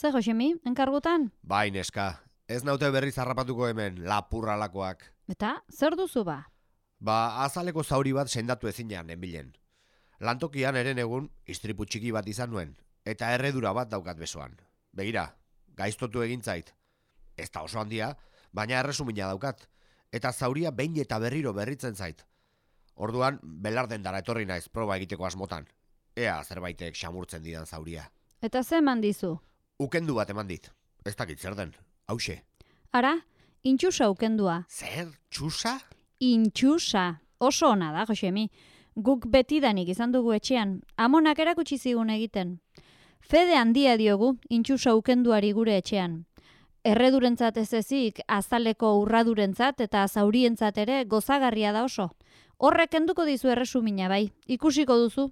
Ze, Josemi, enkargutan? Bai, neska, ez naute berriz harrapatuko hemen, lapurralakoak. Eta, zer duzu ba? Ba, azaleko zauri bat sendatu ezinean, enbilen. Lantokian eren egun, istripu txiki bat izan nuen, eta erredura bat daukat besoan. Begira, gaiztotu egin zait. Ez da oso handia, baina erresumina daukat. Eta zauria behin eta berriro berritzen zait. Orduan, belarden dara etorri naiz proba egiteko asmotan. Ea zerbaitek xamurtzen didan zauria. Eta ze eman dizu? Ukendu bat eman dit. Ez dakit zer den. Hauxe. Ara, intxusa ukendua. Zer? Txusa? Intxusa. Oso ona da, Josemi. Guk betidanik izan dugu etxean, amonak erakutsi zigun egiten. Fede handia diogu, intxusa ukenduari gure etxean. Erredurentzat ez ezik, azaleko urradurentzat eta zaurientzat ere gozagarria da oso. Horrek kenduko dizu erresumina bai, ikusiko duzu.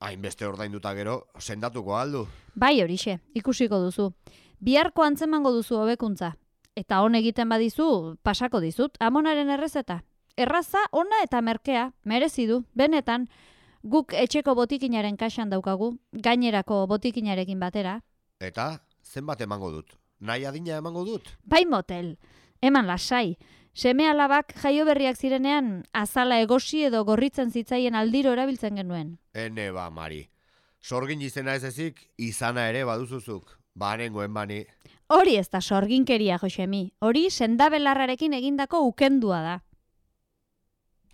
Hainbeste ordainduta gero, sendatuko aldu. Bai horixe, ikusiko duzu. Biharko antzemango duzu hobekuntza. Eta hon egiten badizu, pasako dizut, amonaren errezeta. Erraza, ona eta merkea, merezi du, benetan, guk etxeko botikinaren kaxan daukagu, gainerako botikinarekin batera. Eta, zenbat emango dut? Nahi adina emango dut? Bai motel, eman lasai. Seme alabak jaio berriak zirenean, azala egosi edo gorritzen zitzaien aldiro erabiltzen genuen. Ene ba, Mari. Sorgin izena ez ezik, izana ere baduzuzuk. Banengoen bani. Hori ez da sorginkeria, Josemi. Hori sendabelarrarekin egindako ukendua da.